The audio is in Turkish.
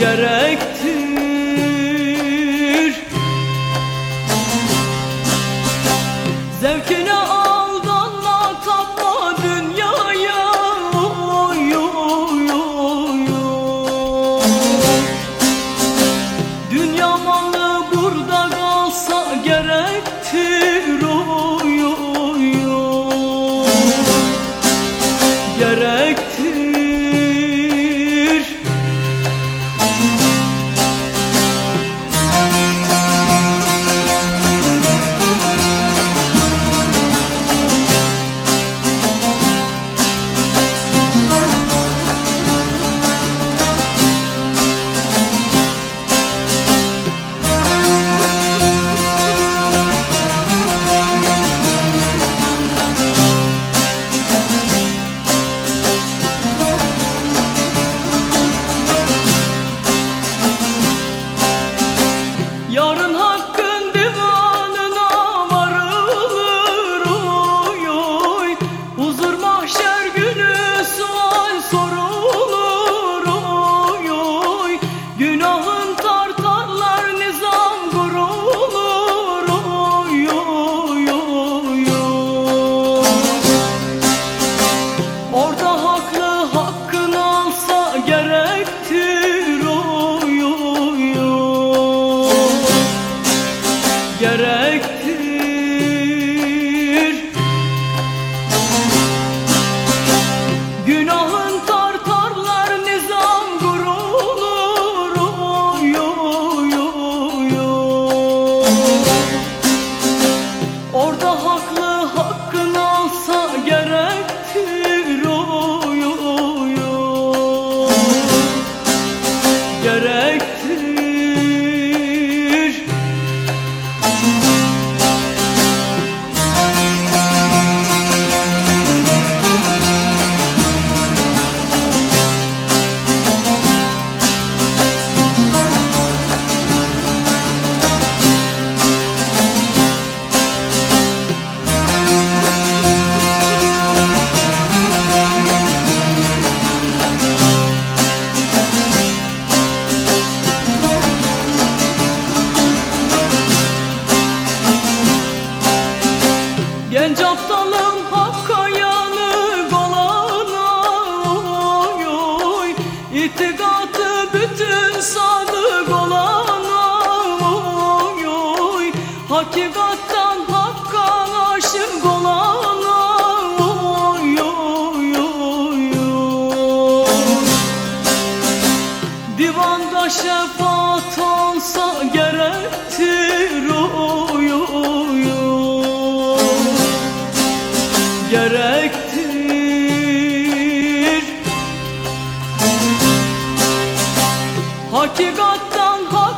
gerektir Zevkine aldanma tapma dünyaya oy, oy, oy, oy. Dünya malı burada Hakikattan hakka aşık olana oy. Divanda şefaat olsa gerektir oy, oy, oy. Gerektir Hakikattan hakka